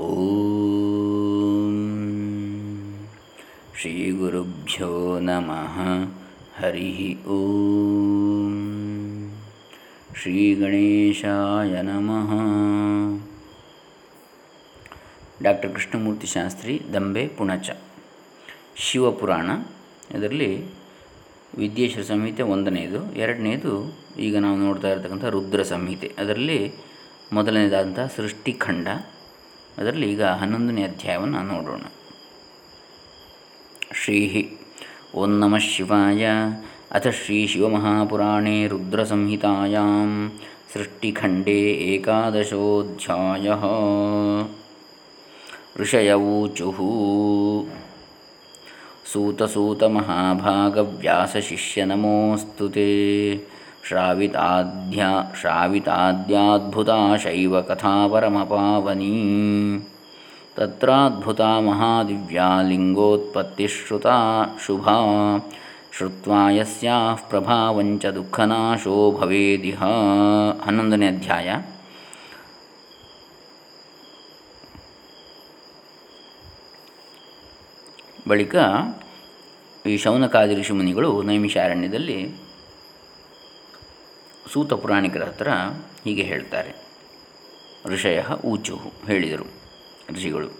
ಓಂ ಶ್ರೀ ಗುರುಭ್ಯೋ ನಮಃ ಹರಿ ಓಂ ಶ್ರೀ ಗಣೇಶಾಯ ನಮಃ ಡಾಕ್ಟರ್ ಕೃಷ್ಣಮೂರ್ತಿ ಶಾಸ್ತ್ರಿ ದಂಬೆ ಪುಣಚ ಶಿವಪುರಾಣ ಇದರಲ್ಲಿ ವಿದ್ಯೇಶ್ವರ ಸಂಹಿತೆ ಒಂದನೆಯದು ಎರಡನೇದು, ಈಗ ನಾವು ನೋಡ್ತಾ ಇರತಕ್ಕಂಥ ರುದ್ರ ಸಂಹಿತೆ. ಅದರಲ್ಲಿ ಮೊದಲನೇದಾದಂಥ ಸೃಷ್ಟಿಖಂಡ ಅದರಲ್ಲಿ ಈಗ ಹನ್ನೊಂದನೇ ಅಧ್ಯಾಯವನ್ನು ನೋಡೋಣ ಶ್ರೀ ಓಂ ನಮಃ ಶಿವಾಯ ಅಥ ಶ್ರೀ ಶಿವಮಹಾಪುರಾಣೇ ರುದ್ರಸಂಹಿತಾಯಾಂ ಸೃಷ್ಟಿಖಂಡೇ ಏಕಾದಶೋಧ್ಯಾಯ ಋಷಯವೂಚು सूतसूतमहाभागव्यासशिष्य नमोऽस्तु ते ಶ್ರಾವಿತಾಧ್ಯಾ ಶ್ರಾವಿತಾದ್ಯಾದ್ಭುತಾ ಶೈವ ಕಥಾ ಪರಮಪಾವನಿ ತತ್ರಾದ್ಭುತಾ ಮಹಾದಿವ್ಯಾ ಲಿಂಗೋತ್ಪತ್ತಿ ಶುಭಾ. ಶ್ರುತ್ವಾ ಯಸ್ಯಾಃ ಪ್ರಭಾವಂಚ ದುಃಖನಾಶೋ ಭವೇದಿಹ. ಹನ್ನೊಂದನೇ ಅಧ್ಯಾಯ. ಬಳಿಕ ಈ ಶೌನಕಾದಿ ಋಷಿಮುನಿಗಳು ನೈಮಿಷಾರಣ್ಯದಲ್ಲಿ ಸೂತ ಪುರಾಣಿಕರ ಹತ್ರ ಹೀಗೆ ಹೇಳ್ತಾರೆ. ಋಷಯ ಊಚು ಹೇಳಿದರು ಋಷಿಗಳು.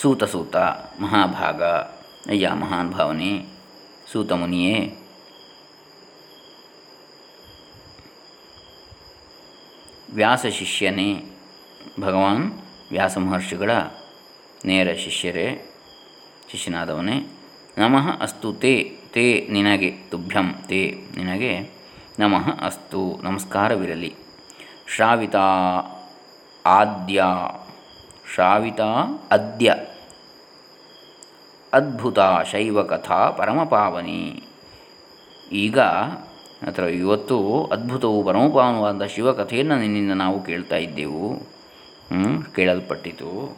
ಸೂತ ಸೂತ, ಮಹಾಭಾಗ, ಅಯ್ಯ ಮಹಾನ್ ಭಾವನೆ, ಸೂತ ಮುನಿಯೇ. ವ್ಯಾಸ ಶಿಷ್ಯನೇ, ಭಗವಾನ್ ವ್ಯಾಸ ಮಹರ್ಷಿಗಳ ನೇರ ಶಿಷ್ಯರೇ, ಶಿಷ್ಯನಾದವನೇ. ನಮಃ ಅಸ್ತು ತೇ ತೇ ನಿನಗೆ, ತುಭ್ಯಂ ತೇ ನಿನಗೆ. ನಮಃ ಅಸ್ತು. ನಮಸ್ಕಾರವಿರಲಿ. ಶ್ರಾವಿತ ಆದ್ಯ. ಶ್ರಾವಿತ ಅದ್ಯ. ಅದ್ಭುತ ಶೈವಕಥಾ ಪರಮಪಾವನಿ ಈಗ ಅಥವಾ ಇವತ್ತು ಅದ್ಭುತವು ಪರಮಪಾವನವಾದ ಶಿವಕಥೆಯನ್ನು ನಿನ್ನಿಂದ ನಾವು ಕೇಳ್ತಾ ಇದ್ದೆವು. ಕೇಳಲ್ಪಟ್ಟಿತು.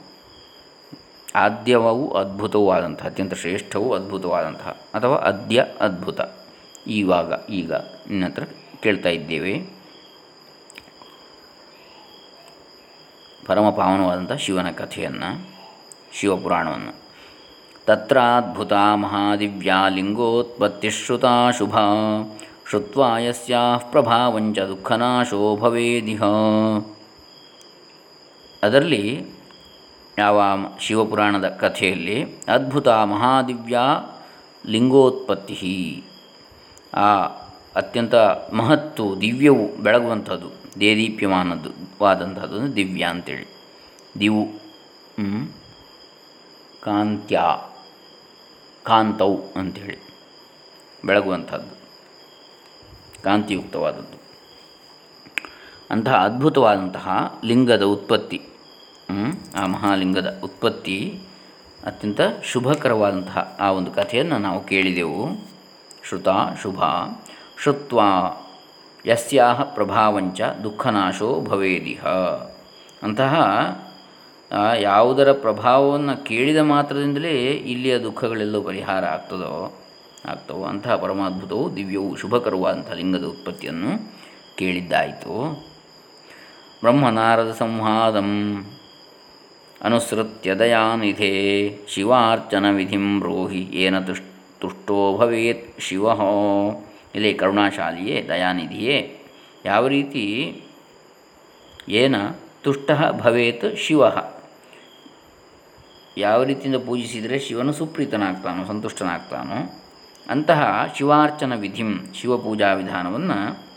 ಆದ್ಯವವು ಅದ್ಭುತವೂ ಆದಂತಹ, ಅತ್ಯಂತ ಶ್ರೇಷ್ಠವೂ ಅದ್ಭುತವಾದಂತಹ, ಅಥವಾ ಅದ್ಯ ಅದ್ಭುತ. ಇವಾಗ ಈಗ ನಿನ್ನ ಹತ್ರ ಕೇಳ್ತಾ ಇದ್ದೇವೆ. ಪರಮ ಪಾವನವಾದಂಥ ಶಿವನ ಕಥೆಯನ್ನು, ಶಿವಪುರಾಣವನ್ನು. ತತ್ರಾದ್ಭುತ ಮಹಾದಿವ್ಯಾ ಲಿಂಗೋತ್ಪತ್ತಿಶ್ರುತ ಶುಭ. ಶುತ್ವಾ ಯಸ್ಯಾ ಪ್ರಭಾವಂಚ ದುಃಖನಾಶೋ ಭವೇದಿಹ. ಅದರಲ್ಲಿ ಯಾವ ಶಿವಪುರಾಣದ ಕಥೆಯಲ್ಲಿ ಅದ್ಭುತ ಮಹಾದಿವ್ಯಾ ಲಿಂಗೋತ್ಪತ್ತಿ ಆ ಅತ್ಯಂತ ಮಹತ್ತು, ದಿವ್ಯವು ಬೆಳಗುವಂಥದ್ದು, ದೇದೀಪ್ಯಮಾನದ್ದು ವಾದಂಥದ್ದು ದಿವ್ಯ ಅಂತೇಳಿ. ದಿವು ಕಾಂತ್ಯ, ಕಾಂತೌ ಅಂಥೇಳಿ ಬೆಳಗುವಂಥದ್ದು, ಕಾಂತಿಯುಕ್ತವಾದದ್ದು. ಅಂತಹ ಅದ್ಭುತವಾದಂತಹ ಲಿಂಗದ ಉತ್ಪತ್ತಿ ಆ ಮಹಾಲಿಂಗದ ಉತ್ಪತ್ತಿ ಅತ್ಯಂತ ಶುಭಕರವಾದಂತಹ ಆ ಒಂದು ಕಥೆಯನ್ನು ನಾವು ಕೇಳಿದೆವು. ಶ್ರುತ, ಶುಭ. ಶ್ರುತ್ವ ಯಸ್ಯಾಹ ಪ್ರಭಾವಂಚ ದುಃಖನಾಶೋ ಭವೇದಿಹ. ಅಂತಹ ಯಾವುದರ ಪ್ರಭಾವವನ್ನು ಕೇಳಿದ ಮಾತ್ರದಿಂದಲೇ ಇಲ್ಲಿಯ ದುಃಖಗಳೆಲ್ಲೂ ಪರಿಹಾರ ಆಗ್ತದೋ, ಆಗ್ತವೋ, ಅಂತಹ ಪರಮಾದ್ಭುತವು ದಿವ್ಯವು ಶುಭಕರವಾದಂಥ ಲಿಂಗದ ಉತ್ಪತ್ತಿಯನ್ನು ಕೇಳಿದ್ದಾಯಿತು. ಬ್ರಹ್ಮನಾರದ ಸಂವಾದಂ ಅನುಸೃತ್ಯ ದಯಾನಿಧೆ ಶಿವಾರ್ಚನ ವಿಧಿಂ ಬ್ರೋಹಿ ಏನ ತುಷ್ ತುಷ್ಟೋ ಭವೇತ್ ಶಿವ. ಇಲ್ಲಿ ಕರುಣಾಶಾಲಿಯೇ, ದಯಾನಿಧಿಯೇ. ಯಾವ ರೀತಿ? ಏನ? ತುಷ್ಟ ಭವೇತ್ ಶಿವ. ಯಾವ ರೀತಿಯಿಂದ ಪೂಜಿಸಿದರೆ ಶಿವನು ಸುಪ್ರೀತನಾಗ್ತಾನೋ, ಸಂತುಷ್ಟನಾಗ್ತಾನೋ, ಅಂತಹ ಶಿವಾರ್ಚನ ವಿಧಿಂ ಶಿವಪೂಜಾ ವಿಧಾನವನ್ನು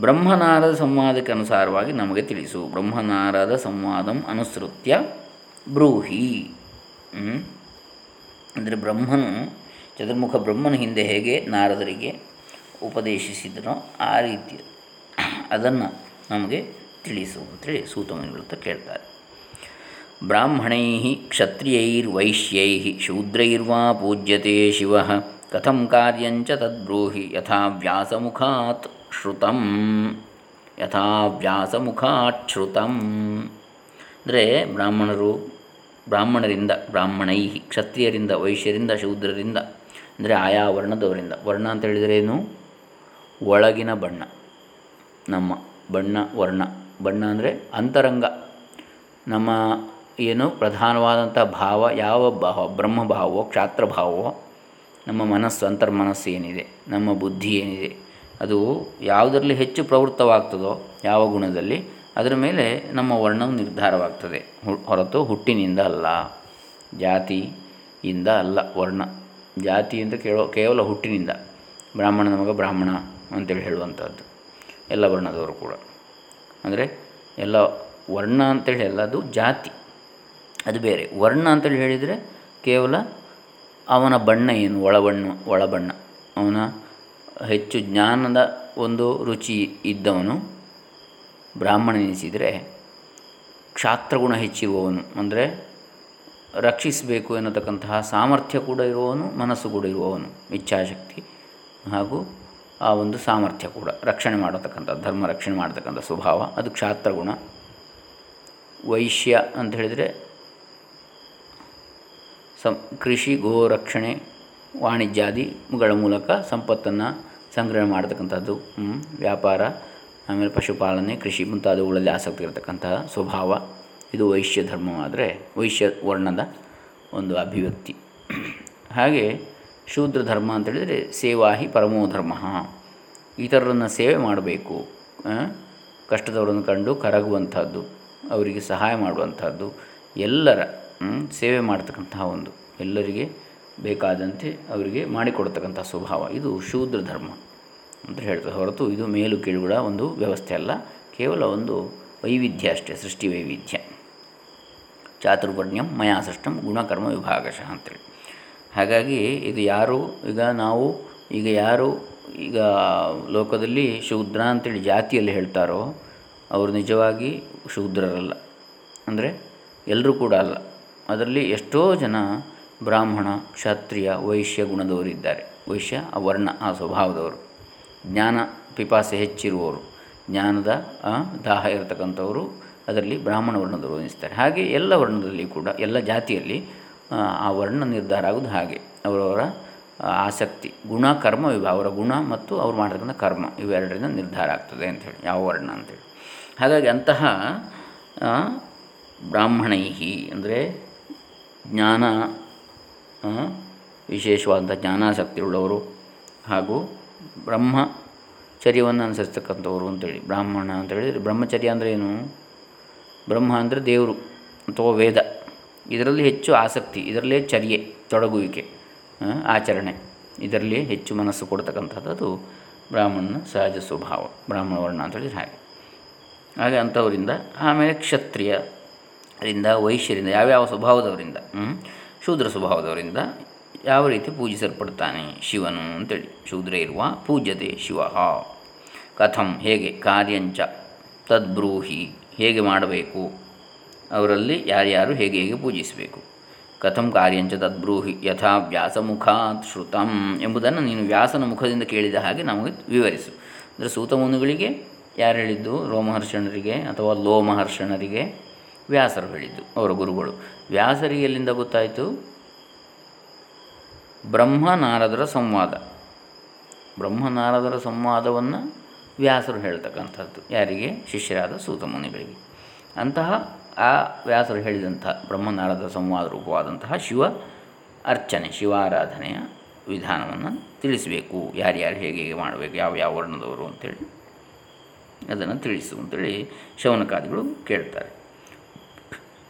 ಬ್ರಹ್ಮನಾರದ ಸಂವಾದಕ್ಕೆ ಅನುಸಾರವಾಗಿ ನಮಗೆ ತಿಳಿಸು. ಬ್ರಹ್ಮನಾರದ ಸಂವಾದಂ ಅನುಸೃತ್ಯ ಬ್ರೂಹಿ. ಅಂದರೆ ಬ್ರಹ್ಮನು ಚತುರ್ಮುಖ ಬ್ರಹ್ಮನ ಹಿಂದೆ ಹೇಗೆ ನಾರದರಿಗೆ ಉಪದೇಶಿಸಿದನೋ ಆ ರೀತಿ ಅದನ್ನು ನಮಗೆ ತಿಳಿಸು ಅಂತೇಳಿ ಸೂತಮನಿಗಳು ಕೇಳ್ತಾರೆ. ಬ್ರಾಹ್ಮಣೈ ಕ್ಷತ್ರಿಯೈರ್ವೈಶ್ಯೈ ಶೂದ್ರೈರ್ವಾ ಪೂಜ್ಯತೆ ಶಿವ ಕಥಂ ಕಾರ್ಯಂಚ ತದ್ಬ್ರೂಹಿ ಯಥಾ ವ್ಯಾಸಮುಖಾತ್ ಶ್ರುತಂ. ಯಥಾ ವ್ಯಾಸಮುಖಾತ್ ಶ್ರುತಂ. ಅಂದರೆ ಬ್ರಾಹ್ಮಣರು ಬ್ರಾಹ್ಮಣರಿಂದ ಬ್ರಾಹ್ಮಣೈ ಕ್ಷತ್ರಿಯರಿಂದ ವೈಶ್ಯರಿಂದ ಶೂದ್ರರಿಂದ ಅಂದರೆ ಆಯಾ ವರ್ಣದವರಿಂದ. ವರ್ಣ ಅಂತ ಹೇಳಿದರೆ ಏನು? ಒಳಗಿನ ಬಣ್ಣ. ನಮ್ಮ ಬಣ್ಣ, ವರ್ಣ. ಬಣ್ಣ ಅಂದರೆ ಅಂತರಂಗ. ನಮ್ಮ ಏನು ಪ್ರಧಾನವಾದಂಥ ಭಾವ ಯಾವ ಭಾವ? ಬ್ರಹ್ಮಭಾವವೋ ಕ್ಷಾತ್ರಭಾವವೋ ನಮ್ಮ ಮನಸ್ಸು, ಅಂತರ್ಮನಸ್ಸು ಏನಿದೆ? ನಮ್ಮ ಬುದ್ಧಿ ಏನಿದೆ? ಅದು ಯಾವುದರಲ್ಲಿ ಹೆಚ್ಚು ಪ್ರವೃತ್ತವಾಗ್ತದೋ ಯಾವ ಗುಣದಲ್ಲಿ ಅದರ ಮೇಲೆ ನಮ್ಮ ವರ್ಣವು ನಿರ್ಧಾರವಾಗ್ತದೆ. ಹೊರತು ಹುಟ್ಟಿನಿಂದ ಅಲ್ಲ. ಜಾತಿಯಿಂದ ಅಲ್ಲ. ವರ್ಣ. ಜಾತಿ ಅಂತ ಕೇಳೋ, ಕೇವಲ ಹುಟ್ಟಿನಿಂದ ಬ್ರಾಹ್ಮಣನ ಮಗ ಬ್ರಾಹ್ಮಣ ಅಂತೇಳಿ ಹೇಳುವಂಥದ್ದು. ಎಲ್ಲ ವರ್ಣದವರು ಕೂಡ. ಅಂದರೆ ಎಲ್ಲ ವರ್ಣ ಅಂತೇಳಿ ಅಲ್ಲ, ಅದು ಜಾತಿ. ಅದು ಬೇರೆ. ವರ್ಣ ಅಂತೇಳಿ ಹೇಳಿದರೆ ಕೇವಲ ಅವನ ಬಣ್ಣ ಏನು, ಒಳಬಣ್ಣ ಒಳಬಣ್ಣ. ಅವನ ಹೆಚ್ಚು ಜ್ಞಾನದ ಒಂದು ರುಚಿ ಇದ್ದವನು, ಬ್ರಾಹ್ಮಣನೆನಿಸಿದರೆ ಕ್ಷಾತ್ರಗುಣ ಹೆಚ್ಚಿರುವವನು. ಅಂದರೆ ರಕ್ಷಿಸಬೇಕು ಎನ್ನತಕ್ಕಂತಹ ಸಾಮರ್ಥ್ಯ ಕೂಡ ಇರುವವನು, ಮನಸ್ಸು ಕೂಡ ಇರುವವನು, ಇಚ್ಛಾಶಕ್ತಿ ಹಾಗೂ ಆ ಒಂದು ಸಾಮರ್ಥ್ಯ ಕೂಡ, ರಕ್ಷಣೆ ಮಾಡತಕ್ಕಂಥ, ಧರ್ಮ ರಕ್ಷಣೆ ಮಾಡತಕ್ಕಂಥ ಸ್ವಭಾವ, ಅದು ಕ್ಷಾತ್ರಗುಣ. ವೈಶ್ಯ ಅಂತ ಹೇಳಿದರೆ ಸಂ, ಕೃಷಿ, ಗೋ ರಕ್ಷಣೆ ವಾಣಿಜ್ಯಾದಿಗಳ ಮೂಲಕ ಸಂಪತ್ತನ್ನು ಸಂಗ್ರಹಣೆ ಮಾಡತಕ್ಕಂಥದ್ದು ವ್ಯಾಪಾರ, ಆಮೇಲೆ ಪಶುಪಾಲನೆ, ಕೃಷಿ ಮುಂತಾದವುಗಳಲ್ಲಿ ಆಸಕ್ತಿ ಇರತಕ್ಕಂತಹ ಸ್ವಭಾವ. ಇದು ವೈಶ್ಯ ಧರ್ಮವಾದರೆ ವೈಶ್ಯ ವರ್ಣದ ಒಂದು ಅಭಿವ್ಯಕ್ತಿ. ಹಾಗೆ ಶೂದ್ರ ಧರ್ಮ ಅಂತೇಳಿದರೆ ಸೇವಾಹಿ ಪರಮೋ ಧರ್ಮ. ಇತರರನ್ನು ಸೇವೆ ಮಾಡಬೇಕು ಕಷ್ಟದವರನ್ನು ಕಂಡು ಕರಗುವಂಥದ್ದು, ಅವರಿಗೆ ಸಹಾಯ ಮಾಡುವಂಥದ್ದು, ಎಲ್ಲರ ಸೇವೆ ಮಾಡ್ತಕ್ಕಂತಹ ಒಂದು, ಎಲ್ಲರಿಗೆ ಬೇಕಾದಂತೆ ಅವರಿಗೆ ಮಾಡಿಕೊಡ್ತಕ್ಕಂಥ ಸ್ವಭಾವ. ಇದು ಶೂದ್ರ ಧರ್ಮ ಅಂತ ಹೇಳ್ತಾರೆ ಹೊರತು ಇದು ಮೇಲು ಕೀಳುಗಳ ಒಂದು ವ್ಯವಸ್ಥೆ ಅಲ್ಲ, ಕೇವಲ ಒಂದು ವೈವಿಧ್ಯ ಅಷ್ಟೇ, ಸೃಷ್ಟಿ ವೈವಿಧ್ಯ. ಚಾತುರ್ವರ್ಣ್ಯಂ ಮಯಾ ಗುಣಕರ್ಮ ವಿಭಾಗಶಃ ಅಂತೇಳಿ. ಹಾಗಾಗಿ ಇದು ಯಾರು? ಈಗ ನಾವು, ಈಗ ಯಾರು? ಈಗ ಲೋಕದಲ್ಲಿ ಶೂದ್ರ ಅಂತೇಳಿ ಜಾತಿಯಲ್ಲಿ ಹೇಳ್ತಾರೋ ಅವರು ನಿಜವಾಗಿ ಶೂದ್ರರಲ್ಲ. ಅಂದರೆ ಎಲ್ಲರೂ ಕೂಡ ಅಲ್ಲ. ಅದರಲ್ಲಿ ಎಷ್ಟೋ ಜನ ಬ್ರಾಹ್ಮಣ, ಕ್ಷತ್ರಿಯ, ವೈಶ್ಯ ಗುಣದವರಿದ್ದಾರೆ ವೈಶ್ಯ ಆ ವರ್ಣ ಆ ಸ್ವಭಾವದವರು. ಜ್ಞಾನ, ಪಿಪಾಸೆ ಹೆಚ್ಚಿರುವವರು. ಜ್ಞಾನದ ದಾಹ ಇರತಕ್ಕಂಥವರು ಅದರಲ್ಲಿ ಬ್ರಾಹ್ಮಣ ವರ್ಣದವರು ಎನಿಸ್ತಾರೆ ಹಾಗೆ ಎಲ್ಲ ವರ್ಣದಲ್ಲಿ ಕೂಡ, ಎಲ್ಲ ಜಾತಿಯಲ್ಲಿ, ಆ ವರ್ಣ ನಿರ್ಧಾರ ಆಗೋದು ಹಾಗೆ. ಅವರವರ ಆಸಕ್ತಿ, ಗುಣ, ಕರ್ಮ ವಿಭಾಗ ಅವರ ಗುಣ ಮತ್ತು ಅವ್ರು ಮಾಡತಕ್ಕಂಥ ಕರ್ಮ ಇವೆರಡರಿಂದ ನಿರ್ಧಾರ ಆಗ್ತದೆ ಅಂಥೇಳಿ ಯಾವ ವರ್ಣ ಅಂತೇಳಿ ಹಾಗಾಗಿ ಅಂತಹ ಬ್ರಾಹ್ಮಣೈಹಿ ಅಂದರೆ ಜ್ಞಾನ ವಿಶೇಷವಾದಂಥ ಜ್ಞಾನಾಸಕ್ತಿಯುಳ್ಳವರು ಹಾಗೂ ಬ್ರಹ್ಮಚರ್ಯವನ್ನು ಅನುಸರಿಸ್ತಕ್ಕಂಥವ್ರು ಅಂತೇಳಿ, ಬ್ರಾಹ್ಮಣ ಅಂತ ಹೇಳಿದರೆ ಬ್ರಹ್ಮಚರ್ಯ ಅಂದರೆ ಏನು? ಬ್ರಹ್ಮ ಅಂದರೆ ದೇವರು ಅಥವಾ ವೇದ. ಇದರಲ್ಲಿ ಹೆಚ್ಚು ಆಸಕ್ತಿ, ಇದರಲ್ಲೇ ಚರ್ಯೆ, ತೊಡಗುವಿಕೆ ಆಚರಣೆ. ಇದರಲ್ಲಿ ಹೆಚ್ಚು ಮನಸ್ಸು ಕೊಡ್ತಕ್ಕಂಥದ್ದು ಅದು ಬ್ರಾಹ್ಮಣನ ಸಹಜ ಸ್ವಭಾವ, ಬ್ರಾಹ್ಮಣ ವರ್ಣ ಅಂತೇಳಿದ್ರೆ ಹಾಗೆ. ಹಾಗೆ ಅಂಥವರಿಂದ, ಆಮೇಲೆ ಕ್ಷತ್ರಿಯರಿಂದ, ವೈಶ್ಯರಿಂದ, ಯಾವ್ಯಾವ ಸ್ವಭಾವದವರಿಂದ ಶೂದ್ರ ಸ್ವಭಾವದವರಿಂದ ಯಾವ ರೀತಿ ಪೂಜಿಸಲ್ಪಡ್ತಾನೆ ಶಿವನು ಅಂತೇಳಿ. ಶೂದ್ರ ಇರುವ ಪೂಜ್ಯತೆ ಶಿವ. ಕಥಂ ಹೇಗೆ? ಕಾರ್ಯಂಚ, ತದ್ಬ್ರೂಹಿ ಹೇಗೆ ಮಾಡಬೇಕು? ಅವರಲ್ಲಿ ಯಾರ್ಯಾರು ಹೇಗೆ ಹೇಗೆ ಪೂಜಿಸಬೇಕು? ಕಥಂ ಕಾರ್ಯಂಚ ತದ್ಬ್ರೂಹಿ ಯಥಾ ವ್ಯಾಸಮುಖಾತ್ ಶ್ರುತಂ ಎಂಬುದನ್ನು ನೀನು ವ್ಯಾಸನ ಮುಖದಿಂದ ಕೇಳಿದ ಹಾಗೆ ನಮಗೆ ವಿವರಿಸು. ಅಂದರೆ ಸೂತಮುನುಗಳಿಗೆ ಯಾರು ಹೇಳಿದ್ದು? ರೋಮಹರ್ಷಣರಿಗೆ ಅಥವಾ ಲೋಮಹರ್ಷಣರಿಗೆ ವ್ಯಾಸರು ಹೇಳಿದ್ದು, ಅವರ ಗುರುಗಳು. ವ್ಯಾಸರಿಗೆ ಎಲ್ಲಿಂದ ಗೊತ್ತಾಯಿತು? ಬ್ರಹ್ಮನಾರದರ ಸಂವಾದ. ಬ್ರಹ್ಮನಾರದರ ಸಂವಾದವನ್ನು ವ್ಯಾಸರು ಹೇಳ್ತಕ್ಕಂಥದ್ದು. ಯಾರಿಗೆ? ಶಿಷ್ಯರಾದ ಸೂತಮುನಿಗಳಿಗೆ. ಅಂತಹ ಆ ವ್ಯಾಸರು ಹೇಳಿದಂತಹ ಬ್ರಹ್ಮನಾಳದ ಸಂವಾದ ರೂಪವಾದಂತಹ ಶಿವ ಅರ್ಚನೆ ಶಿವಾರಾಧನೆಯ ವಿಧಾನವನ್ನು ತಿಳಿಸಬೇಕು. ಯಾರ್ಯಾರು ಹೇಗೆ ಹೇಗೆ ಮಾಡಬೇಕು, ಯಾವ ಯಾವ ವರ್ಣದವರು ಅಂತೇಳಿ ಅದನ್ನು ತಿಳಿಸು ಅಂತೇಳಿ ಶೌನಕಾದಿಗಳು ಕೇಳ್ತಾರೆ.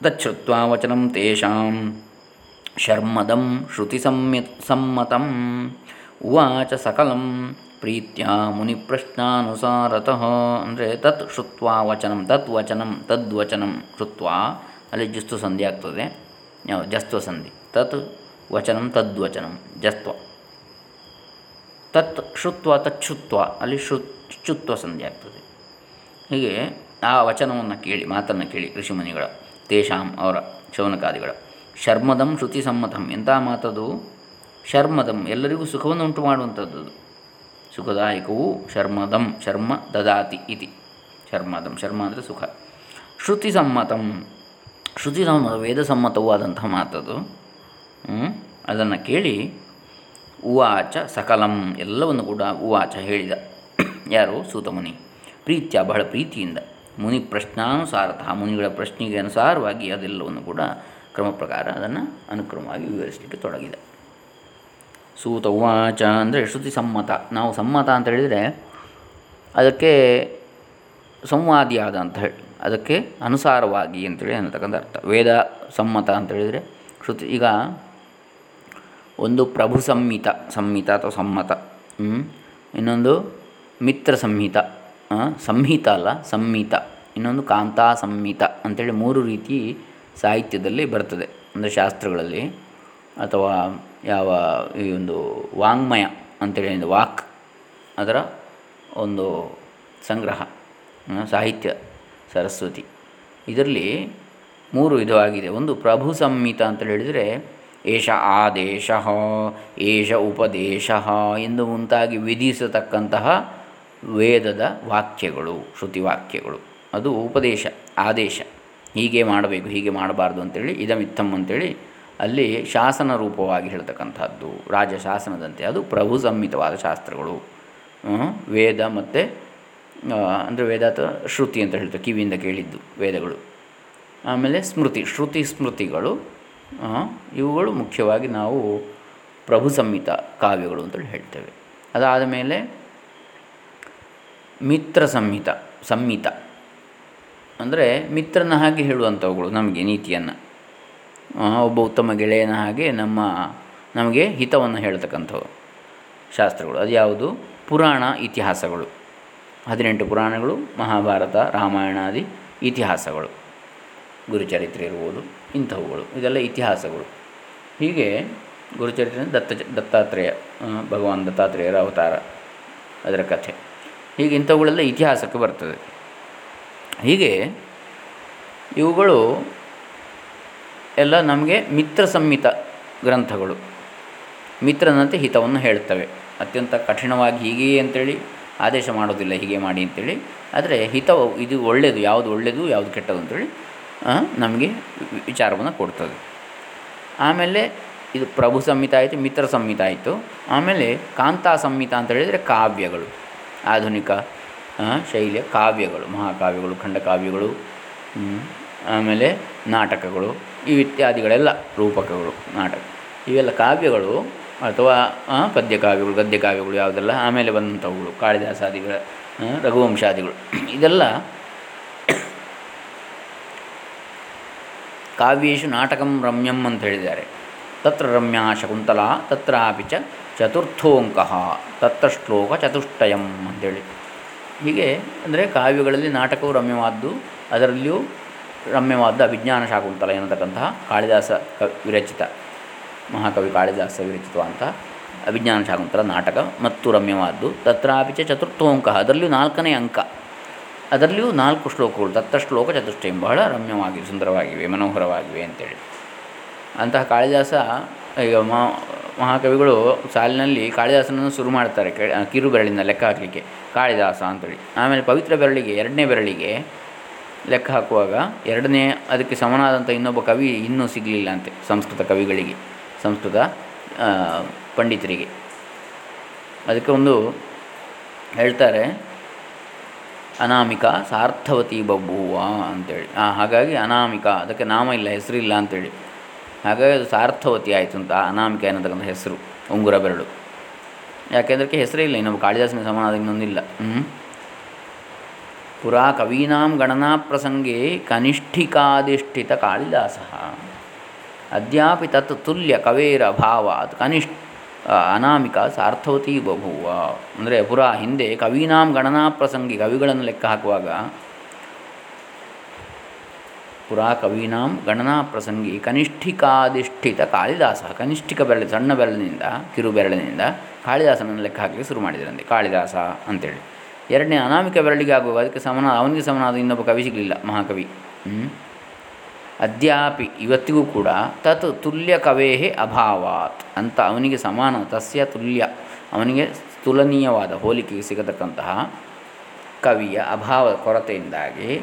ತಚ್ಛ್ರುತ್ವ ವಚನ ತೇಷಾಂ ಶರ್ಮದಂ ಶ್ರುತಿ ಸಮ್ಯ ಸಮ್ಮತಂ, ಉವಾಚ ಸಕಲಂ ಪ್ರೀತ್ಯ ಮುನಿಪ್ರಶ್ನಾನುಸಾರತಃ. ಅಂದರೆ ತತ್ ಶ್ರುತ್ವ ವಚನಂ, ತತ್ ವಚನಂ ತದ್ವಚನಂ ಶ್ರುತ್ವ. ಅಲ್ಲಿ ಜಸ್ತು ಸಂಧಿ ಆಗ್ತದೆ. ಜಸ್ತ್ವ ಸಂಧಿ. ತತ್ ವಚನಂ ತದ್ವಚನಂ ಜಸ್ತ್ವ. ತತ್ ಶ್ರುತ್ವ ತಚ್ಛುತ್ವ ಅಲ್ಲಿ ಶು ಶುತ್ವ ಸಂಧಿ ಆಗ್ತದೆ. ಹೀಗೆ ಆ ವಚನವನ್ನು ಕೇಳಿ, ಮಾತನ್ನು ಕೇಳಿ ಋಷಿಮುನಿಗಳ, ತೇಷಾಂ ಅವರ ಶೌನಕಾದಿಗಳ. ಶರ್ಮದಂ ಶ್ರುತಿ ಸಮ್ಮತಂ ಎಂಥ ಮಾತದು? ಶರ್ಮದಂ ಎಲ್ಲರಿಗೂ ಸುಖವನ್ನು ಉಂಟು ಮಾಡುವಂಥದ್ದು ಸುಖದಾಯಕವು ಶರ್ಮದಂ, ಶರ್ಮ ದದಾತಿ ಇತಿ. ಶರ್ಮದಂ, ಶರ್ಮ ಅಂದರೆ ಸುಖ. ಶ್ರುತಿ ಸಮ್ಮತಂ ಶ್ರುತಿ ಸಮ್ಮತ ವೇದ ಸಮ್ಮತವಾದಂತಹ ಮಾತದು ಅದನ್ನು ಕೇಳಿ ಉವಾಚ ಸಕಲಂ ಎಲ್ಲವನ್ನು ಕೂಡ ಉವಾಚ ಹೇಳಿದ. ಯಾರು? ಸೂತಮುನಿ. ಪ್ರೀತ್ಯ, ಬಹಳ ಪ್ರೀತಿಯಿಂದ. ಮುನಿ ಪ್ರಶ್ನಾನುಸಾರತಃ, ಮುನಿಗಳ ಪ್ರಶ್ನೆಗೆ ಅನುಸಾರವಾಗಿ ಅದೆಲ್ಲವನ್ನು ಕೂಡ ಕ್ರಮ ಪ್ರಕಾರ ಅದನ್ನು ಅನುಕ್ರಮವಾಗಿ ವಿವರಿಸಲಿಕ್ಕೆ ತೊಡಗಿದೆ. ಸೂತ ಉವಾಚ ಅಂದರೆ ಶ್ರುತಿ ಸಮ್ಮತ. ನಾವು ಸಮ್ಮತ ಅಂತ ಹೇಳಿದರೆ ಅದಕ್ಕೆ ಸಂವಾದಿಯಾದ ಅಂತ ಹೇಳಿ. ಅದಕ್ಕೆ ಅನುಸಾರವಾಗಿ ಅಂತೇಳಿ ಅನ್ನತಕ್ಕಂಥ ಅರ್ಥ. ವೇದ ಸಮ್ಮತ ಅಂತ ಹೇಳಿದರೆ ಶ್ರುತಿ, ಈಗ ಒಂದು ಪ್ರಭು ಸಂಹಿತ ಸಂಹಿತ ಅಥವಾ ಸಮ್ಮತ ಇನ್ನೊಂದು ಮಿತ್ರ ಸಂಹಿತ ಸಂಹಿತ ಅಲ್ಲ, ಸಂಹಿತ. ಇನ್ನೊಂದು ಕಾಂತಾ ಸಂಹಿತ ಅಂಥೇಳಿ ಮೂರು ರೀತಿ ಸಾಹಿತ್ಯದಲ್ಲಿ ಬರ್ತದೆ. ಅಂದರೆ ಶಾಸ್ತ್ರಗಳಲ್ಲಿ ಅಥವಾ ಯಾವ ಈ ಒಂದು ವಾಂಗ್ಮಯ ಅಂತೇಳಿ ವಾಕ್, ಅದರ ಒಂದು ಸಂಗ್ರಹ ಸಾಹಿತ್ಯ, ಸರಸ್ವತಿ. ಇದರಲ್ಲಿ ಮೂರು ವಿಧವಾಗಿದೆ. ಒಂದು ಪ್ರಭು ಸಂಹಿತ ಅಂತ ಹೇಳಿದರೆ, ಏಷ ಆದೇಶ, ಏಷ ಉಪದೇಶ ಎಂದು ಮುಂತಾಗಿ ವಿಧಿಸತಕ್ಕಂತಹ ವೇದದ ವಾಕ್ಯಗಳು ಶ್ರುತಿವಾಕ್ಯಗಳು ಅದು ಉಪದೇಶ, ಆದೇಶ. ಹೀಗೆ ಮಾಡಬೇಕು, ಹೀಗೆ ಮಾಡಬಾರ್ದು ಅಂತೇಳಿ ಇದಮಿತ್ತಮ್ ಅಂತೇಳಿ ಅಲ್ಲಿ ಶಾಸನ ರೂಪವಾಗಿ ಹೇಳ್ತಕ್ಕಂಥದ್ದು, ರಾಜಶಾಸನದಂತೆ. ಅದು ಪ್ರಭು ಸಂಹಿತವಾದ ಶಾಸ್ತ್ರಗಳು. ವೇದ ಮತ್ತು ಅಂದರೆ ವೇದ ಅಥವಾ ಶ್ರುತಿ ಅಂತ ಹೇಳ್ತೇವೆ, ಕಿವಿಯಿಂದ ಕೇಳಿದ್ದು ವೇದಗಳು. ಆಮೇಲೆ ಸ್ಮೃತಿ, ಶ್ರುತಿ ಸ್ಮೃತಿಗಳು ಇವುಗಳು ಮುಖ್ಯವಾಗಿ ನಾವು ಪ್ರಭು ಸಂಹಿತ ಕಾವ್ಯಗಳು ಅಂತೇಳಿ ಹೇಳ್ತೇವೆ. ಅದಾದ ಮೇಲೆ ಮಿತ್ರ ಸಂಹಿತ ಸಂಹಿತ ಅಂದರೆ ಮಿತ್ರನ ಹಾಗೆ ಹೇಳುವಂಥವುಗಳು ನಮಗೆ ನೀತಿಯನ್ನು. ಒಬ್ಬ ಉತ್ತಮ ಗೆಳೆಯನ ಹಾಗೆ ನಮ್ಮ, ನಮಗೆ ಹಿತವನ್ನು ಹೇಳ್ತಕ್ಕಂಥವು ಶಾಸ್ತ್ರಗಳು. ಅದು ಯಾವುದು? ಪುರಾಣ ಇತಿಹಾಸಗಳು. ಹದಿನೆಂಟು ಪುರಾಣಗಳು, ಮಹಾಭಾರತ, ರಾಮಾಯಣಾದಿ ಇತಿಹಾಸಗಳು. ಗುರುಚರಿತ್ರೆ ಇರ್ಬೋದು, ಇಂಥವುಗಳು. ಇದೆಲ್ಲ ಇತಿಹಾಸಗಳು. ಹೀಗೆ ಗುರುಚರಿತ್ರೆ ದತ್ತ, ದತ್ತಾತ್ರೇಯ ಭಗವಾನ್ ದತ್ತಾತ್ರೇಯರ ಅವತಾರ, ಅದರ ಕಥೆ. ಹೀಗೆ ಇಂಥವುಗಳೆಲ್ಲ ಇತಿಹಾಸಕ್ಕೆ ಬರ್ತದೆ. ಹೀಗೆ ಇವುಗಳು ಎಲ್ಲ ನಮಗೆ ಮಿತ್ರ ಸಂಹಿತ ಗ್ರಂಥಗಳು. ಮಿತ್ರನಂತೆ ಹಿತವನ್ನು ಹೇಳ್ತವೆ ಅತ್ಯಂತ ಕಠಿಣವಾಗಿ ಹೀಗೆ ಅಂತೇಳಿ ಆದೇಶ ಮಾಡೋದಿಲ್ಲ, ಹೀಗೆ ಮಾಡಿ ಅಂತೇಳಿ. ಆದರೆ ಹಿತವು, ಇದು ಒಳ್ಳೆಯದು ಯಾವುದು ಒಳ್ಳೆಯದು ಯಾವುದು ಕೆಟ್ಟದು ಅಂತೇಳಿ ನಮಗೆ ವಿಚಾರವನ್ನು ಕೊಡ್ತದೆ. ಆಮೇಲೆ ಇದು ಪ್ರಭು ಸಂಹಿತ ಆಯಿತು, ಮಿತ್ರ ಸಂಹಿತ ಆಯಿತು. ಆಮೇಲೆ ಕಾಂತಾ ಸಂಹಿತ ಅಂತ ಹೇಳಿದರೆ ಕಾವ್ಯಗಳು. ಆಧುನಿಕ ಶೈಲಿಯ ಕಾವ್ಯಗಳು, ಮಹಾಕಾವ್ಯಗಳು, ಖಂಡಕಾವ್ಯಗಳು ಆಮೇಲೆ ನಾಟಕಗಳು. ಇವು ಇತ್ಯಾದಿಗಳೆಲ್ಲ ರೂಪಕಗಳು, ನಾಟಕ. ಇವೆಲ್ಲ ಕಾವ್ಯಗಳು ಅಥವಾ ಪದ್ಯಕಾವ್ಯಗಳು ಗದ್ಯಕಾವ್ಯಗಳು ಗದ್ಯ ಕಾವ್ಯಗಳು ಯಾವುದೆಲ್ಲ ಆಮೇಲೆ ಬಂದಂಥವುಗಳು, ಕಾಳಿದಾಸಾದಿಗಳ ರಘುವಂಶಾದಿಗಳು. ಇದೆಲ್ಲ ಕಾವ್ಯೇಶು ನಾಟಕಂ ರಮ್ಯಂ ಅಂತ ಹೇಳಿದ್ದಾರೆ. ತತ್ರ ರಮ್ಯಾ ಶಕುಂತಲ ತತ್ರಾಪಿ ಚ ಚತುರ್ಥೋಂಕ, ತತ್ರ ಶ್ಲೋಕ ಚತುಷ್ಟಯಂ ಅಂತೇಳಿ. ಹೀಗೆ, ಅಂದರೆ ಕಾವ್ಯಗಳಲ್ಲಿ ನಾಟಕವು ರಮ್ಯವಾದ್ದು, ಅದರಲ್ಲಿಯೂ ರಮ್ಯವಾದ ವಿಜ್ಞಾನ ಶಾಕುಂತಲ ಎನ್ನತಕ್ಕಂತಹ ಕಾಳಿದಾಸ ವಿರಚಿತ, ಮಹಾಕವಿ ಕಾಳಿದಾಸ ವಿರಚಿತವಂಥ ವಿಜ್ಞಾನ ಶಾಕುಂತಲ ನಾಟಕ ಮತ್ತು ರಮ್ಯವಾದ್ದು. ತತ್ರಾಪಿ ಚ ಚತುರ್ಥೋಂಕ, ಅದರಲ್ಲಿಯೂ ನಾಲ್ಕನೇ ಅಂಕ, ಅದರಲ್ಲಿಯೂ ನಾಲ್ಕು ಶ್ಲೋಕಗಳು, ದತ್ತ ಶ್ಲೋಕ ಚತುಷ್ಟಯಂ ಬಹಳ ರಮ್ಯವಾಗಿವೆ, ಸುಂದರವಾಗಿವೆ, ಮನೋಹರವಾಗಿವೆ ಅಂತೇಳಿ. ಅಂತಹ ಕಾಳಿದಾಸ, ಈಗ ಮಹಾಕವಿಗಳು ಸಾಲಿನಲ್ಲಿ ಕಾಳಿದಾಸನನ್ನು ಶುರು ಮಾಡ್ತಾರೆ ಕಿರು ಬೆರಳಿನ ಲೆಕ್ಕ ಹಾಕಲಿಕ್ಕೆ, ಕಾಳಿದಾಸ ಅಂತೇಳಿ. ಆಮೇಲೆ ಪವಿತ್ರ ಬೆರಳಿಗೆ, ಎರಡನೇ ಬೆರಳಿಗೆ ಲೆಕ್ಕ ಹಾಕುವಾಗ ಎರಡನೇ ಅದಕ್ಕೆ ಸಮನಾದಂಥ ಇನ್ನೊಬ್ಬ ಕವಿ ಇನ್ನೂ ಸಿಗಲಿಲ್ಲ ಅಂತೆ, ಸಂಸ್ಕೃತ ಕವಿಗಳಿಗೆ, ಸಂಸ್ಕೃತ ಪಂಡಿತರಿಗೆ. ಅದಕ್ಕೆ ಒಂದು ಹೇಳ್ತಾರೆ, ಅನಾಮಿಕಾ ಸಾರ್ಥವತಿ ಬಬ್ಬುವ ಅಂತೇಳಿ. ಹಾಗಾಗಿ ಅನಾಮಿಕ, ಅದಕ್ಕೆ ನಾಮ ಇಲ್ಲ, ಹೆಸರಿಲ್ಲ ಅಂತೇಳಿ. ಹಾಗಾಗಿ ಅದು ಸಾರ್ಥವತಿ ಆಯಿತು ಅಂತ ಅನಾಮಿಕ ಅನ್ನತಕ್ಕಂಥ ಹೆಸರು, ಉಂಗುರ ಬೆರಳು. ಯಾಕೆಂದ್ರೆ ಹೆಸರೇ ಇಲ್ಲ, ಇನ್ನೊಬ್ಬ ಕಾಳಿದಾಸನ ಸಮಾನ ಇನ್ನೊಂದಿಲ್ಲ. ಹ್ಞೂ ಪುರಾ ಕವೀನಾಂ ಗಣನಾ ಪ್ರಸಂಗೆ ಕನಿಷ್ಠಿಕಾಧಿಷ್ಠಿತ ಕಾಳಿದಾಸ. ಅದ್ಯಾಪಿ ತತ್ ತುಲ್ಯ ಕವೇರ ಭಾವಾತ್ ಕನಿಷ್ಠ ಅನಾಮಿಕ ಸಾರ್ಥವತಿ ಬಭುವ. ಅಂದರೆ ಪುರಾ ಹಿಂದೆ ಕವೀನಾಂ ಗಣನಾ ಪ್ರಸಂಗಿ ಕವಿಗಳನ್ನು ಲೆಕ್ಕ ಹಾಕುವಾಗ ಪುರಾ ಕವೀನಾಂ ಗಣನಾ ಪ್ರಸಂಗಿ ಕನಿಷ್ಠಿಕಾಧಿಷ್ಠಿತ ಕಾಳಿದಾಸ, ಕನಿಷ್ಠಿಕ ಬೆರಳು ಸಣ್ಣ ಬೆರಳಿನಿಂದ ಕಿರು ಬೆರಳಿನಿಂದ ಕಾಳಿದಾಸನನ್ನು ಲೆಕ್ಕ ಹಾಕಲಿಕ್ಕೆ ಶುರು ಮಾಡಿದರಂತೆ. ಕಾಳಿದಾಸ ಅಂತೇಳಿ. ಎರಡನೇ ಅನಾಮಿಕ ಬೆರಳಿಗೆ ಆಗುವಾಗ ಅದಕ್ಕೆ ಸಮನ, ಅವನಿಗೆ ಸಮನಾದ ಇನ್ನೊಬ್ಬ ಕವಿ ಸಿಗಲಿಲ್ಲ, ಮಹಾಕವಿ. ಅದ್ಯಾಪಿ, ಇವತ್ತಿಗೂ ಕೂಡ ತತ್ ತುಲ್ಯ ಕವೇ ಅಭಾವಾತ್ ಅಂತ ಅವನಿಗೆ ಸಮಾನ, ತಸ್ಯ ತುಲ್ಯ. ಅವನಿಗೆ ತುಲನೀಯವಾದ ಹೋಲಿಕೆಗೆ ಸಿಗತಕ್ಕಂತಹ ಕವಿಯ ಅಭಾವ ಕೊರತೆಯಿಂದಾಗಿ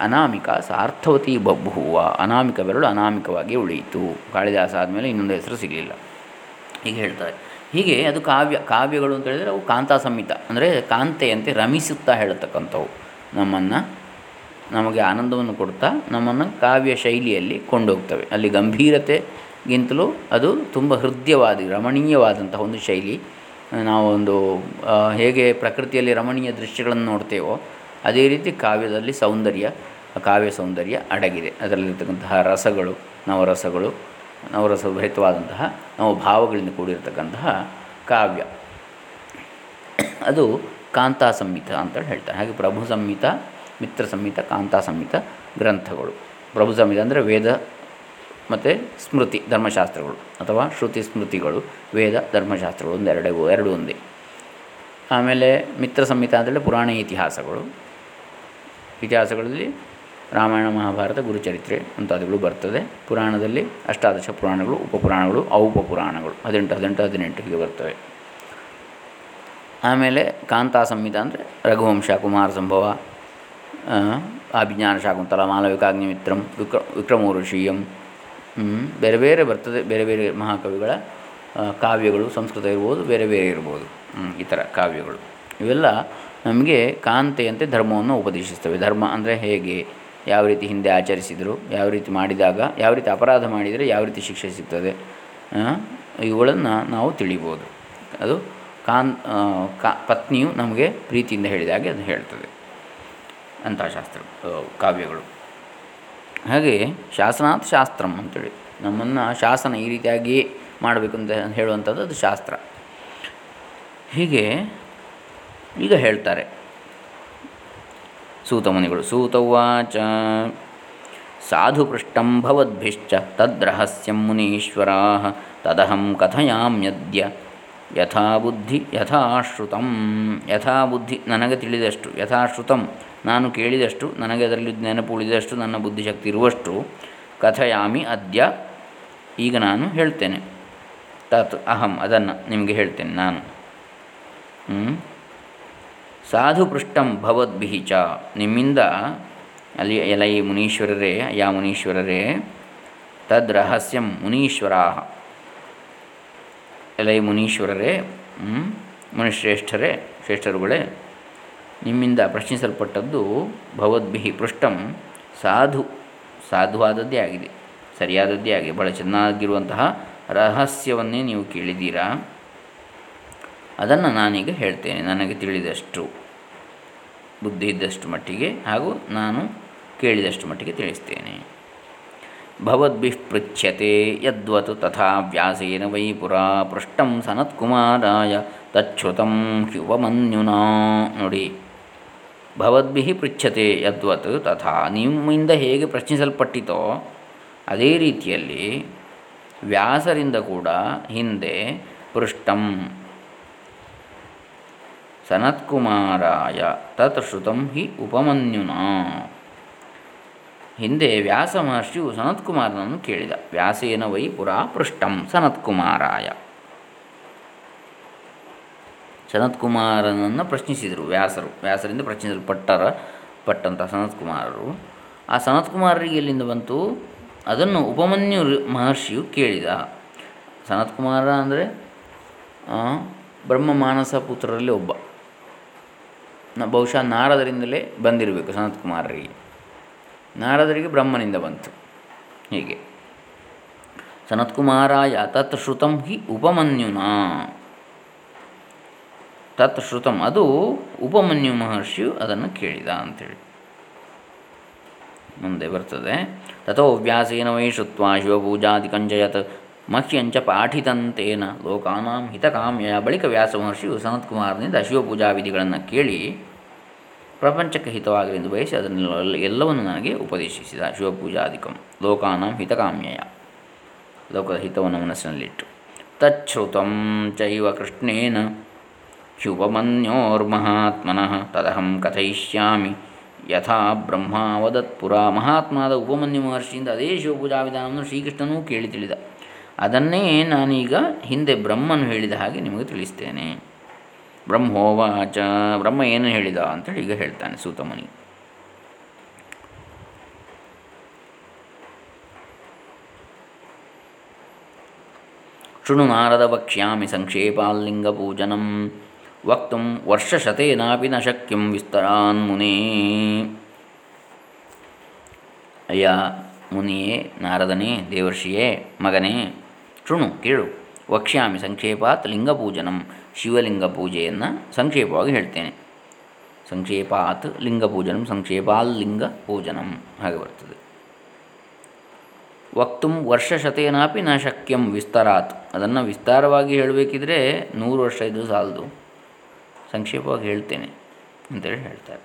ಅನಾಮಿಕ ಸಾರ್ಥವತಿ ಬಬ್ಬುವ ಅನಾಮಿಕ ಬೆರಳು ಅನಾಮಿಕವಾಗಿ ಉಳಿಯಿತು. ಕಾಳಿದಾಸ ಆದಮೇಲೆ ಇನ್ನೊಂದು ಹೆಸರು ಸಿಗಲಿಲ್ಲ. ಹೀಗೆ ಹೇಳ್ತಾರೆ. ಹೀಗೆ ಅದು ಕಾವ್ಯ, ಕಾವ್ಯಗಳು ಅಂತ ಹೇಳಿದರೆ ಅವು ಕಾಂತಾ ಸಂಹಿತ. ಅಂದರೆ ಕಾಂತೆಯಂತೆ ರಮಿಸುತ್ತಾ ಹೇಳತಕ್ಕಂಥವು. ನಮ್ಮನ್ನು ನಮಗೆ ಆನಂದವನ್ನು ಕೊಡ್ತಾ ನಮ್ಮನ್ನು ಕಾವ್ಯ ಶೈಲಿಯಲ್ಲಿ ಕೊಂಡೋಗ್ತವೆ. ಅಲ್ಲಿ ಗಂಭೀರತೆಗಿಂತಲೂ ಅದು ತುಂಬ ಹೃದಯವಾದ ರಮಣೀಯವಾದಂತಹ ಒಂದು ಶೈಲಿ. ನಾವೊಂದು ಹೇಗೆ ಪ್ರಕೃತಿಯಲ್ಲಿ ರಮಣೀಯ ದೃಶ್ಯಗಳನ್ನು ನೋಡ್ತೇವೋ ಅದೇ ರೀತಿ ಕಾವ್ಯದಲ್ಲಿ ಸೌಂದರ್ಯ, ಕಾವ್ಯ ಸೌಂದರ್ಯ ಅಡಗಿದೆ. ಅದರಲ್ಲಿರ್ತಕ್ಕಂತಹ ರಸಗಳು, ನವರಸಗಳು ನವರಸಭರಿತವಾದಂತಹ ನಾವು ಭಾವಗಳಿಂದ ಕೂಡಿರತಕ್ಕಂತಹ ಕಾವ್ಯ. ಅದು ಕಾಂತಾ ಸಂಹಿತ ಅಂತೇಳಿ ಹೇಳ್ತಾರೆ. ಹಾಗೆ ಪ್ರಭು ಸಂಹಿತ ಮಿತ್ರ ಸಂಹಿತ ಕಾಂತಾ ಸಂಹಿತ ಗ್ರಂಥಗಳು. ಪ್ರಭು ಸಂಹಿತ ಅಂದರೆ ವೇದ ಮತ್ತು ಸ್ಮೃತಿ, ಧರ್ಮಶಾಸ್ತ್ರಗಳು. ಅಥವಾ ಶ್ರುತಿ ಸ್ಮೃತಿಗಳು, ವೇದ, ಧರ್ಮಶಾಸ್ತ್ರಗಳು ಒಂದೆರಡೇ ಎರಡು ಒಂದೇ. ಆಮೇಲೆ ಮಿತ್ರ ಸಂಹಿತ ಅಂತೇಳಿ ಪುರಾಣ ಇತಿಹಾಸಗಳು. ಇತಿಹಾಸಗಳಲ್ಲಿ ರಾಮಾಯಣ ಮಹಾಭಾರತ ಗುರುಚರಿತ್ರೆ ಮುಂತಾದವುಗಳು ಬರ್ತದೆ. ಪುರಾಣದಲ್ಲಿ ಅಷ್ಟಾದಶ ಪುರಾಣಗಳು, ಉಪಪುರಾಣಗಳು, ಔಪಪುರಾಣಗಳು. ಹದಿನೆಂಟು ಹದಿನೆಂಟು ಹದಿನೆಂಟು ಹೀಗೆ ಬರ್ತವೆ. ಆಮೇಲೆ ಕಾಂತಾ ಸಂಹಿತ ಅಂದರೆ ರಘುವಂಶ, ಕುಮಾರ ಸಂಭವ ಅಭಿಜ್ಞಾನ ಶಾಕುಂತಲ ಮಾಲವಿಕಾಗ್ನಿಮಿತ್ರಂ ವಿಕ್ರ ವಿಕ್ರಮೋರುಷೀಯಂ ಬೇರೆ ಬೇರೆ ಬರ್ತದೆ. ಬೇರೆ ಬೇರೆ ಮಹಾಕವಿಗಳ ಕಾವ್ಯಗಳು, ಸಂಸ್ಕೃತ ಇರ್ಬೋದು, ಬೇರೆ ಬೇರೆ ಇರ್ಬೋದು. ಈ ಥರ ಕಾವ್ಯಗಳು. ಇವೆಲ್ಲ ನಮಗೆ ಕಾಂತೆಯಂತೆ ಧರ್ಮವನ್ನು ಉಪದೇಶಿಸ್ತವೆ. ಧರ್ಮ ಅಂದರೆ ಹೇಗೆ? ಯಾವ ರೀತಿ ಹಿಂದೆ ಆಚರಿಸಿದರು, ಯಾವ ರೀತಿ ಮಾಡಿದಾಗ, ಯಾವ ರೀತಿ ಅಪರಾಧ ಮಾಡಿದರೆ ಯಾವ ರೀತಿ ಶಿಕ್ಷೆ ಸಿಗ್ತದೆ ಇವುಗಳನ್ನು ನಾವು ತಿಳಿಬೋದು. ಅದು ಕಾನ್ ಕಾ, ಪತ್ನಿಯು ನಮಗೆ ಪ್ರೀತಿಯಿಂದ ಹೇಳಿದಾಗೆ ಅದು ಹೇಳ್ತದೆ. ಅಂತಹ ಶಾಸ್ತ್ರ ಕಾವ್ಯಗಳು. ಹಾಗೆ ಶಾಸನಾತ್ ಶಾಸ್ತ್ರಂ ಅಂತೇಳಿ. ನಮ್ಮನ್ನು ಶಾಸನ ಈ ರೀತಿಯಾಗಿ ಮಾಡಬೇಕು ಅಂತ ಹೇಳುವಂಥದ್ದು ಅದು ಶಾಸ್ತ್ರ. ಹೀಗೆ ಈಗ ಹೇಳ್ತಾರೆ. ಸೂತಮುನಿಗಳು ಸೂತವಾಚ. ಸಾಧು ಪೃಷ್ಟಂ ಭವದ್ಭಿಶ್ಚ ತದ್ರಹಸ್ಯಂ ಮುನೀಶ್ವರಾ ತದಹಂ ಕಥಯಾಮ್ಯದ್ಯ ಯಥಾ ಬುದ್ಧಿ ಯಥಾಶ್ರುತಂ ಯಥಾ ಬುದ್ಧಿ ನನಗೆ ತಿಳಿದಷ್ಟು ಯಥಾಶ್ರುತಂ ನಾನು ಕೇಳಿದಷ್ಟು, ನನಗೆ ಅದರಲ್ಲಿ ನೆನಪು ಉಳಿದಷ್ಟು, ನನ್ನ ಬುದ್ಧಿಶಕ್ತಿ ಇರುವಷ್ಟು ಕಥಯಾಮಿ ಅದ್ಯ. ಈಗ ನಾನು ಹೇಳ್ತೇನೆ. ತತ್ ಅಹಂ ಅದನ್ನು ನಿಮಗೆ ಹೇಳ್ತೇನೆ ನಾನು. ಸಾಧು ಪೃಷ್ಟಂ ಭವದ್ಭಿಹಿ ಚ. ನಿಮ್ಮಿಂದ ಅಲ್ಲಿ ಎಲೈ ಮುನೀಶ್ವರರೇ, ಯಾ ಮುನೀಶ್ವರರೇ, ತದ್ ರಹಸ್ಯಂ ಮುನೀಶ್ವರಾ ಎಲೈ ಮುನೀಶ್ವರರೇ ಮುನಿಶ್ರೇಷ್ಠರೇ, ಶ್ರೇಷ್ಠರುಗಳೇ, ನಿಮ್ಮಿಂದ ಪ್ರಶ್ನಿಸಲ್ಪಟ್ಟದ್ದು ಭವದ್ಭಿಹಿ ಪೃಷ್ಟಂ ಸಾಧು, ಸಾಧುವಾದದ್ದೇ ಆಗಿದೆ, ಸರಿಯಾದದ್ದೇ ಆಗಿದೆ ಭಾಳ ಚೆನ್ನಾಗಿರುವಂತಹ ರಹಸ್ಯವನ್ನೇ ನೀವು ಕೇಳಿದ್ದೀರಾ? ಅದನ್ನು ನಾನೀಗ ಹೇಳ್ತೇನೆ, ನನಗೆ ತಿಳಿದಷ್ಟು. ಬುದ್ಧಿ ಇದ್ದಷ್ಟು ಮಟ್ಟಿಗೆ ಹಾಗೂ ನಾನು ಕೇಳಿದಷ್ಟು ಮಟ್ಟಿಗೆ ತಿಳಿಸ್ತೇನೆ. ಭವದ್ಭಿ ಪೃಚ್ಯತೆ ಯದ್ವತ್ ತಥಾ ವ್ಯಾಸೇನ ವೈ ಪುರಾ ಪೃಷ್ಟಂ ಸನತ್ಕುಮಾರಾಯ ತಚ್ಛ್ರುತಂ ಹ್ಯುವಮನ್ಯುನಾ ನೋಡಿ ಭವದ್ಭಿ ಪೃಚ್ಛತೆ ಯದ್ವತ್ ತಥಾ ನಿಮ್ಮಿಂದ ಹೇಗೆ ಪ್ರಶ್ನಿಸಲ್ಪಟ್ಟಿತೋ ಅದೇ ರೀತಿಯಲ್ಲಿ ವ್ಯಾಸರಿಂದ ಕೂಡ ಹಿಂದೆ ಪೃಷ್ಟಂ ಸನತ್ಕುಮಾರಾಯ ತತ್ ಶ್ರುತಂ ಹಿ ಉಪಮನ್ಯುನಾ. ಹಿಂದೆ ವ್ಯಾಸ ಮಹರ್ಷಿಯು ಸನತ್ಕುಮಾರನನ್ನು ಕೇಳಿದ. ವ್ಯಾಸೇನ ವೈ ಪುರಾ ಪೃಷ್ಟಂ ಸನತ್ಕುಮಾರಾಯ. ಸನತ್ಕುಮಾರನನ್ನು ಪ್ರಶ್ನಿಸಿದರು ವ್ಯಾಸರು. ವ್ಯಾಸರಿಂದ ಪ್ರಶ್ನಿಸಲ್ಪಟ್ಟರ ಪಟ್ಟಂಥ ಸನತ್ಕುಮಾರರು. ಆ ಸನತ್ಕುಮಾರರಿಗೆ ಎಲ್ಲಿಂದ ಬಂತು? ಅದನ್ನು ಉಪಮನ್ಯು ಮಹರ್ಷಿಯು ಕೇಳಿದ. ಸನತ್ಕುಮಾರ ಅಂದರೆ ಬ್ರಹ್ಮ ಮಾನಸ ಪುತ್ರರಲ್ಲಿ ಒಬ್ಬ. ಬಹುಶಃ ನಾರದರಿಂದಲೇ ಬಂದಿರಬೇಕು ಸನತ್ಕುಮಾರರಿಗೆ. ನಾರದರಿಗೆ ಬ್ರಹ್ಮನಿಂದ ಬಂತು. ಹೀಗೆ. ಸನತ್ಕುಮಾರಾಯ ತತ್ ಶ್ರುತಂ ಹಿ ಉಪಮನ್ಯುನಾ. ತತ್ ಶ್ರುತಂ ಅದು ಉಪಮನ್ಯು ಮಹರ್ಷಿಯು ಅದನ್ನು ಕೇಳಿದ ಅಂಥೇಳಿ. ಮುಂದೆ ಬರ್ತದೆ. ತಥೋ ವ್ಯಾಸೇನ ವೈ ಶ್ರುತ್ವ ಶಿವಪೂಜಾದಿಕಂಜಯತ್ ಮಹ್ಯಂಚ ಪಾಠಿತಂತೇನ ಲೋಕಾನಾಂ ಹಿತಕಾಮ್ಯ ಬಳಿಕ ವ್ಯಾಸ ಮಹರ್ಷಿಯು ಸನತ್ಕುಮಾರನಿಂದ ಶಿವಪೂಜಾ ವಿಧಿಗಳನ್ನು ಕೇಳಿ ಪ್ರಪಂಚಕ್ಕೆ ಹಿತವಾಗಲಿ ಎಂದು ಬಯಸಿ ಅದನ್ನೆಲ್ಲ ಎಲ್ಲವನ್ನು ನನಗೆ ಉಪದೇಶಿಸಿದ ಶಿವಪೂಜಾಧಿಕಂ ಲೋಕಾನಾಂ ಹಿತಕಾಮ್ಯಯ. ಲೋಕದ ಹಿತವನ್ನು ಮನಸ್ಸಿನಲ್ಲಿಟ್ಟು. ತಚ್ಛ್ರುತಂ ಚೈವ ಕೃಷ್ಣೇನ ಶುಭಮನ್ಯೋರ್ಮಹಾತ್ಮನಃ ತದಹಂ ಕಥಯಿಷ್ಯಾಮಿ. ಯಥಾ ಬ್ರಹ್ಮಾವದತ್ಪುರ ಮಹಾತ್ಮಾದ ಉಪಮನ್ಯು ಮಹರ್ಷಿಯಿಂದ ಅದೇ ಶಿವಪೂಜಾ ವಿಧಾನವನ್ನು ಶ್ರೀಕೃಷ್ಣನೂ ಕೇಳಿ ತಿಳಿದ. ಅದನ್ನೇ ನಾನೀಗ ಹಿಂದೆ ಬ್ರಹ್ಮನು ಹೇಳಿದ ಹಾಗೆ ನಿಮಗೆ ತಿಳಿಸ್ತೇನೆ. ಬ್ರಹ್ಮೋವಾಚ ಬ್ರಹ್ಮ ಏನು ಹೇಳಿದ ಅಂತೇಳಿ ಈಗ ಹೇಳ್ತಾನೆ ಸೂತಮುನಿ. ಶೃಣು ನಾರದ ವಕ್ಷ್ಯಾಮಿ ಸಂಕ್ಷೇಪಾಲಿಂಗಪೂಜನಂ, ವಕ್ತು ವರ್ಷಶತೇನಾಪಿ ನ ಶಕ್ಯಂ ವಿಸ್ತರಾನ್ ಮುನೇ. ಅಯ್ಯ, ಮುನಿಯೇ, ನಾರದನೇ, ದೇವರ್ಷಿಯೇ, ಮಗನೇ, ಶೃಣು ಕೇಳು, ವಕ್ಷ್ಯಾಮಿ ಸಂಕ್ಷೇಪಾತ್ ಲಿಂಗಪೂಜನಂ ಶಿವಲಿಂಗ ಪೂಜೆಯನ್ನು ಸಂಕ್ಷೇಪವಾಗಿ ಹೇಳ್ತೇನೆ. ಸಂಕ್ಷೇಪಾತ್ ಲಿಂಗಪೂಜನಂ ಸಂಕ್ಷೇಪಾಲ್ ಲಿಂಗ ಪೂಜನಂ ಹಾಗೆ ಬರ್ತದೆ. ವಕ್ತು ವರ್ಷಶತೇನಾಪಿ ನ ಶಕ್ಯಂ ವಿಸ್ತರಾತ್. ಅದನ್ನು ವಿಸ್ತಾರವಾಗಿ ಹೇಳಬೇಕಿದ್ರೆ ನೂರು ವರ್ಷ ಇದು ಸಾಲದು. ಸಂಕ್ಷೇಪವಾಗಿ ಹೇಳ್ತೇನೆ ಅಂತೇಳಿ ಹೇಳ್ತಾರೆ.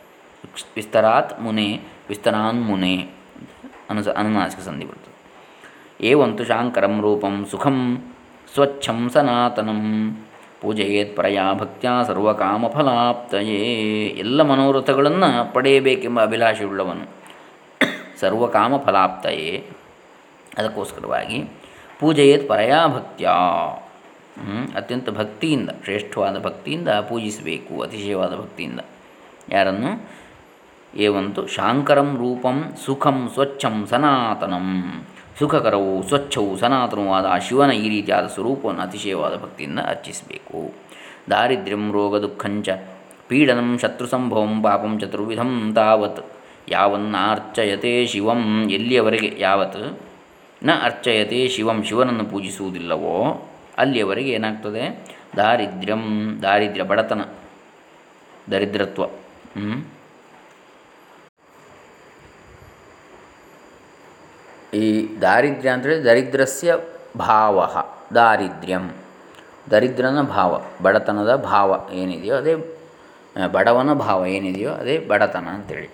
ವಿಸ್ತರಾತ್ ಮುನೆ, ವಿಸ್ತರಾನ್ ಮುನೆ ಅನುಸ ಅನುನಾಸಿಕ ಸಂಧಿ ಬರ್ತದೆ. ಏವಂತು ಶಾಂಕರಂ ರೂಪಂ ಸುಖಂ ಸ್ವಚ್ಛಂ ಸನಾತನಂ. ಪೂಜೆಯೇತ್ ಪರಯಾ ಸರ್ವಕಾಮ ಸರ್ವಕಾಮಫಲಾಪ್ತಯೇ. ಎಲ್ಲ ಮನೋರಥಗಳನ್ನು ಪಡೆಯಬೇಕೆಂಬ ಅಭಿಲಾಷೆಯುಳ್ಳವನು. ಸರ್ವಕಾಮಫಲಾಪ್ತಯೇ. ಅದಕ್ಕೋಸ್ಕರವಾಗಿ ಪೂಜೆಯೇತ್ ಪರಯಾ ಭಕ್ತ್ಯ ಅತ್ಯಂತ ಭಕ್ತಿಯಿಂದ, ಶ್ರೇಷ್ಠವಾದ ಭಕ್ತಿಯಿಂದ ಪೂಜಿಸಬೇಕು, ಅತಿಶಯವಾದ ಭಕ್ತಿಯಿಂದ. ಯಾರನ್ನು? ಏವಂತು ಶಾಂಕರಂ ರೂಪಂ ಸುಖಂ ಸ್ವಚ್ಛಂ ಸನಾತನಂ. ಸುಖಕರವು ಸ್ವಚ್ಛವು ಸನಾತನವಾದ ಆ ಶಿವನ ಈ ರೀತಿಯಾದ ಸ್ವರೂಪವನ್ನು ಅತಿಶಯವಾದ ಭಕ್ತಿಯಿಂದ ಅರ್ಚಿಸಬೇಕು. ದಾರಿದ್ರ್ಯಂ ರೋಗ ದುಃಖಂಚ ಪೀಡನಂ ಶತ್ರು ಸಂಭವಂ ಪಾಪಂ ಚತುರ್ವಿಧಂ ತಾವತ್, ಯಾವನ್ನಾರ್ಚಯತೆ ಶಿವಂ, ಎಲ್ಲಿಯವರೆಗೆ ಯಾವತ್? ನ ಅರ್ಚಯತೆ ಶಿವಂ, ಶಿವನನ್ನು ಪೂಜಿಸುವುದಿಲ್ಲವೋ ಅಲ್ಲಿಯವರೆಗೆ ಏನಾಗ್ತದೆ? ದಾರಿದ್ರ್ಯಂ, ದಾರಿದ್ರ್ಯ ಬಡತನ, ದರಿದ್ರತ್ವ ಈ ದಾರಿದ್ರ್ಯ ಅಂದರೆ ದರಿದ್ರಸ್ಯ ಭಾವ, ದಾರಿದ್ರ್ಯಂ. ದರಿದ್ರನ ಭಾವ, ಬಡತನದ ಭಾವ ಏನಿದೆಯೋ ಅದೇ ಬಡವನ ಭಾವ ಏನಿದೆಯೋ ಅದೇ ಬಡತನ ಅಂತೇಳಿ.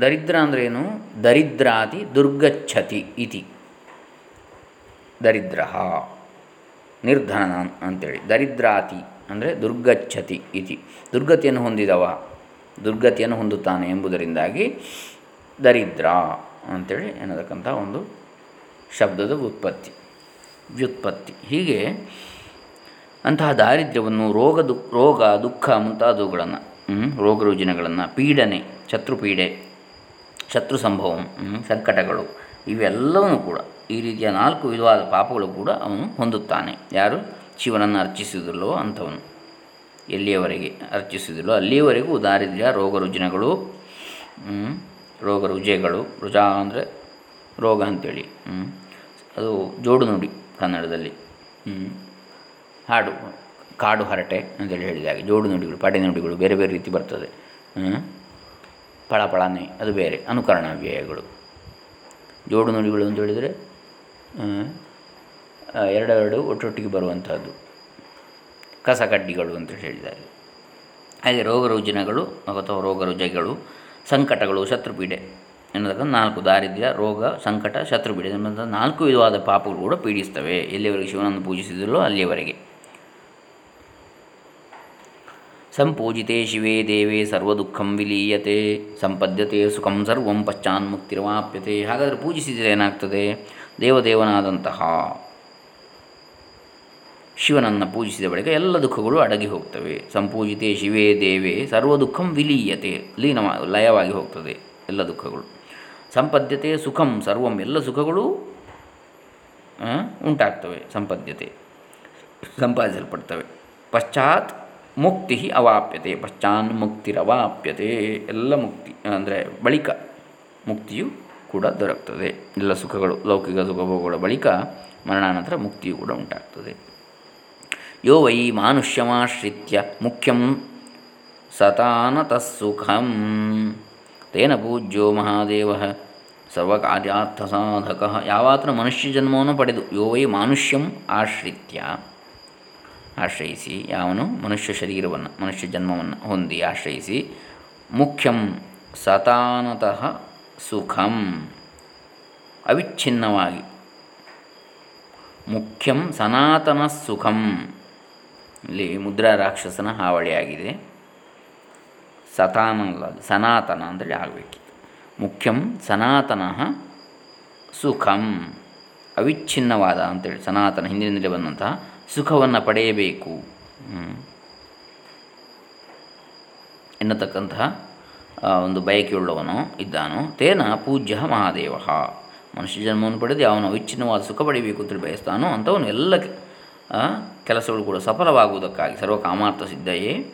ದರಿದ್ರ ಅಂದ್ರೇನು ದರಿದ್ರಾತಿ ದುರ್ಗಚ್ಛತಿ ಇತಿ. ದರಿದ್ರ ನಿರ್ಧನ ಅಂತೇಳಿ. ದರಿದ್ರಾತಿ ಅಂದರೆ ದುರ್ಗಚ್ಛತಿ ಇತಿ. ದುರ್ಗತಿಯನ್ನು ಹೊಂದಿದವ, ದುರ್ಗತಿಯನ್ನು ಹೊಂದುತ್ತಾನೆ ಎಂಬುದರಿಂದಾಗಿ ದರಿದ್ರ ಅಂಥೇಳಿ ಏನತಕ್ಕಂಥ ಒಂದು ಶಬ್ದದ ಉತ್ಪತ್ತಿ ವ್ಯುತ್ಪತ್ತಿ. ಹೀಗೆ ಅಂತಹ ದಾರಿದ್ರ್ಯವನ್ನು ರೋಗ ದು, ರೋಗ, ದುಃಖ ಮುಂತಾದವುಗಳನ್ನು ರೋಗ ರುಜಿನಗಳನ್ನು, ಪೀಡನೆ, ಶತ್ರುಪೀಡೆ, ಶತ್ರು ಸಂಭವಂ ಸಂಕಟಗಳು ಇವೆಲ್ಲವೂ ಕೂಡ ಈ ರೀತಿಯ ನಾಲ್ಕು ವಿಧವಾದ ಪಾಪಗಳು ಕೂಡ ಅವನು ಹೊಂದುತ್ತಾನೆ. ಯಾರು? ಶಿವನನ್ನು ಅರ್ಚಿಸುವುದಿಲ್ಲವೋ ಅಂಥವನು. ಎಲ್ಲಿಯವರೆಗೆ ಅರ್ಚಿಸುವುದಿಲ್ಲೋ ಅಲ್ಲಿಯವರೆಗೂ ದಾರಿದ್ರ್ಯ, ರೋಗ ರುಜಿನಗಳು ರೋಗ ರುಜೆಗಳು, ರುಜಾ ಅಂದರೆ ರೋಗ ಅಂಥೇಳಿ ಅದು ಜೋಡು ನುಡಿ ಕನ್ನಡದಲ್ಲಿ. ಹಾಡು, ಕಾಡು ಹರಟೆ ಅಂತೇಳಿ ಹೇಳಿದಾಗ ಜೋಡು ನುಡಿಗಳು, ಪಾಡಿ ನುಡಿಗಳು ಬೇರೆ ಬೇರೆ ರೀತಿ ಬರ್ತದೆ. ಪಳಪಳನೆ ಅದು ಬೇರೆ, ಅನುಕರಣ ವ್ಯಯಗಳು ಜೋಡು ನುಡಿಗಳು ಅಂತ ಹೇಳಿದರೆ ಎರಡೆರಡು ಒಟ್ಟೊಟ್ಟಿಗೆ ಬರುವಂಥದ್ದು ಕಸಕಡ್ಡಿಗಳು ಅಂತ ಹೇಳಿದ್ದಾರೆ. ಹಾಗೆ ರೋಗ ರುಜಿನಗಳು ಅಥವಾ ರೋಗ ರುಜೆಗಳು ಸಂಕಟಗಳು, ಶತ್ರುಪೀಡೆ ಎನ್ನತಕ್ಕಂಥ ನಾಲ್ಕು ದಾರಿದ್ರ್ಯ, ರೋಗ, ಸಂಕಟ, ಶತ್ರುಪೀಡೆ ಎನ್ನುವಂಥ ನಾಲ್ಕು ವಿಧವಾದ ಪಾಪಗಳು ಕೂಡ ಪೀಡಿಸ್ತವೆ. ಎಲ್ಲಿಯವರೆಗೆ ಶಿವನನ್ನು ಪೂಜಿಸಿದಲ್ಲೋ ಅಲ್ಲಿಯವರೆಗೆ. ಸಂಪೂಜಿತೆ ಶಿವೇ ದೇವೇ ಸರ್ವದುಃಖಂ ವಿಲೀಯತೆ, ಸಂಪದ್ಯತೆ ಸುಖಂ ಸರ್ವಂ ಪಶ್ಚಾನ್ಮುಕ್ತಿರ್ವಾಪ್ಯತೆ. ಹಾಗಾದರೆ ಪೂಜಿಸಿದರೆ ಏನಾಗ್ತದೆ? ದೇವದೇವನಾದಂತಹ ಶಿವನನ್ನು ಪೂಜಿಸಿದ ಬಳಿಕ ಎಲ್ಲ ದುಃಖಗಳು ಅಡಗಿ ಹೋಗ್ತವೆ. ಸಂಪೂಜಿತೆ ಶಿವೇ ದೇವೇ, ಸರ್ವ ದುಃಖಂ ವಿಲೀಯತೆ. ಲೀನ ಲಯವಾಗಿ ಹೋಗ್ತದೆ ಎಲ್ಲ ದುಃಖಗಳು. ಸಂಪದ್ಯತೆ ಸುಖಂ, ಸರ್ವಂ ಎಲ್ಲ ಸುಖಗಳು ಉಂಟಾಗ್ತವೆ. ಸಂಪದ್ಯತೆ ಸಂಪಾದಿಸಲ್ಪಡ್ತವೆ. ಪಶ್ಚಾತ್ ಮುಕ್ತಿ ಅವಾಪ್ಯತೆ. ಪಶ್ಚಾನ್ ಮುಕ್ತಿರವಾಪ್ಯತೆ. ಎಲ್ಲ ಮುಕ್ತಿ, ಅಂದರೆ ಬಳಿಕ ಮುಕ್ತಿಯು ಕೂಡ ದೊರಕ್ತದೆ. ಎಲ್ಲ ಸುಖಗಳು, ಲೌಕಿಕ ಸುಖಭೋಗಗಳ ಬಳಿಕ ಮರಣಾನಂತರ ಮುಕ್ತಿಯು ಕೂಡ ಉಂಟಾಗ್ತದೆ. ಯೋ ವೈ ಮಾನುಷ್ಯಮಾಶ್ರಿತ್ಯ ಮುಖ್ಯಂ ಸತಾನತಃಸುಖಂ ತೇನ ಪೂಜ್ಯೋ ಮಹಾದೇವ ಸಾಧಕ ಯಾವಾತನ ಮನುಷ್ಯ ಜನ್ಮವನ್ನು ಪಡೆದು ಯೋ ವೈ ಮಾನುಷ್ಯಂ ಆಶ್ರಿತ್ಯ। ಆಶ್ರಯಿಸಿ ಯಾವನು ಮನುಷ್ಯ ಶರೀರವನ್ನು, ಮನುಷ್ಯ ಜನ್ಮವನ್ನು ಹೊಂದಿ ಆಶ್ರಯಿಸಿ ಮುಖ್ಯಂ ಸತಾನತಃ ಸುಖಂ। ಅವಿಚ್ಛಿನ್ನವಾಗಿ ಮುಖ್ಯಂ ಸನಾತನ ಸುಖಂ ಇಲ್ಲಿ ಮುದ್ರಾ ರಾಕ್ಷಸನ ಹಾವಳಿಯಾಗಿದೆ ಸತಾನ ಸನಾತನ ಅಂತೇಳಿ ಆಗಬೇಕಿತ್ತು. ಮುಖ್ಯಂ ಸನಾತನ ಸುಖಂ, ಅವಿಚ್ಛಿನ್ನವಾದ ಅಂತೇಳಿ ಸನಾತನ ಹಿಂದಿನಿಂದಲೇ ಬಂದಂತಹ ಸುಖವನ್ನು ಪಡೆಯಬೇಕು. ಎನ್ನತಕ್ಕಂತಹ ಒಂದು ಬಯಕೆಯುಳ್ಳವನು ಇದ್ದಾನೋ. ತೇನ ಪೂಜ್ಯ ಮಹಾದೇವ. ಮನುಷ್ಯ ಜನ್ಮವನ್ನು ಪಡೆದು ಅವನು ಅವಿಚ್ಛಿನ್ನವಾದ ಸುಖ ಪಡೆಯಬೇಕು ಅಂತೇಳಿ ಬಯಸ್ತಾನೋ ಅಂಥವನು ಎಲ್ಲ ಕೆಲಸಗಳು ಕೂಡ ಸಫಲವಾಗುವುದಕ್ಕಾಗಿ ಸರ್ವ ಕಾಮಾರ್ಥ ಸಿದ್ಧಯೇ.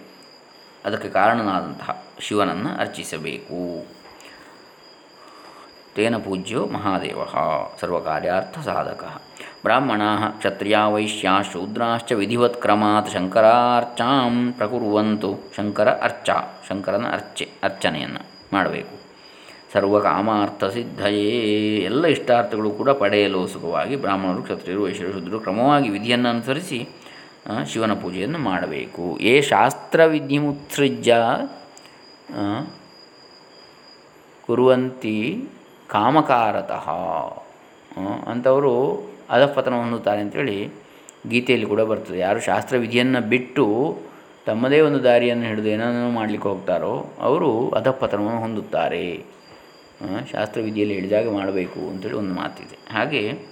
ಅದಕ್ಕೆ ಕಾರಣನಾದಂತಹ ಶಿವನನ್ನು ಅರ್ಚಿಸಬೇಕು. ತೇನ ಪೂಜ್ಯೋ ಮಹಾದೇವ, ಸರ್ವಕಾರ್ಯಾರ್ಥ ಸಾಧಕ. ಬ್ರಾಹ್ಮಣ ಕ್ಷತ್ರಿಯ ವೈಶ್ಯ ಶೂದ್ರಾಶ್ಚ ವಿಧಿವತ್ ಕ್ರಮಾತ್ ಶಂಕರಾರ್ಚಾಂ ಪ್ರಕುರುವಂತು ಶಂಕರ ಅರ್ಚ, ಶಂಕರನ ಅರ್ಚೆ, ಅರ್ಚನೆಯನ್ನು ಮಾಡಬೇಕು. ಸರ್ವಕಾಮಾರ್ಥ ಸಿದ್ಧಯೇ ಎಲ್ಲ ಇಷ್ಟಾರ್ಥಗಳು ಕೂಡ ಪಡೆಯಲು ಸುಖವಾಗಿ ಬ್ರಾಹ್ಮಣರು, ಕ್ಷತ್ರಿಯರು, ವೈಶ್ಯರು ಶುದ್ಧರು ಕ್ರಮವಾಗಿ ವಿಧಿಯನ್ನು ಅನುಸರಿಸಿ ಶಿವನ ಪೂಜೆಯನ್ನು ಮಾಡಬೇಕು. ಏ ಶಾಸ್ತ್ರವಿಧಿಮುತ್ಸೃಜ್ಯ ಕುರುವಂತಿ ಕಾಮಕಾರತಃ. ಅಂಥವರು ಅಧಃಪತನ ಹೊಂದುತ್ತಾರೆ ಅಂಥೇಳಿ ಗೀತೆಯಲ್ಲಿ ಕೂಡ ಬರ್ತದೆ. ಯಾರು ಶಾಸ್ತ್ರವಿಧಿಯನ್ನು ಬಿಟ್ಟು ತಮ್ಮದೇ ಒಂದು ದಾರಿಯನ್ನು ಹಿಡಿದು ಏನನ್ನೂ ಮಾಡಲಿಕ್ಕೆ ಹೋಗ್ತಾರೋ, ಅವರು ಅಧಃಪತನವನ್ನು ಹೊಂದುತ್ತಾರೆ. ಶಾಸ್ತ್ರವಿಧಿಯಲ್ಲಿ ಹೇಳಿದಾಗ ಮಾಡಬೇಕು ಅಂತೇಳಿ ಒಂದು ಮಾತಿದೆ. ಹಾಗೆ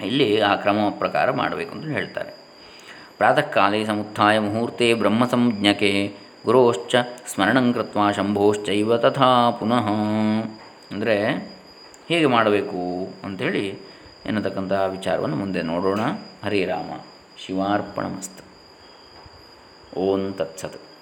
ಇಲ್ಲಿ ಆ ಕ್ರಮ ಪ್ರಕಾರ ಮಾಡಬೇಕು ಅಂತ ಹೇಳ್ತಾರೆ. ಪ್ರಾತಃ ಕಾಲೇ ಸಮುತ್ಥಾಯ ಮುಹೂರ್ತೆ ಬ್ರಹ್ಮ ಸಂಜ್ಞಕೆ ಗುರೋಶ್ಚ ಸ್ಮರಣಂಕೃತ್ವ ಶಂಭೋಶ್ಚವ ತಥಾ ಪುನಃ. ಅಂದರೆ ಹೇಗೆ ಮಾಡಬೇಕು ಅಂಥೇಳಿ ಎನ್ನತಕ್ಕಂಥ ವಿಚಾರವನ್ನು ಮುಂದೆ ನೋಡೋಣ. ಹರಿರಾಮ ಶಿವಾರ್ಪಣಮಸ್ತು ಓಂ ತತ್ಸತ್.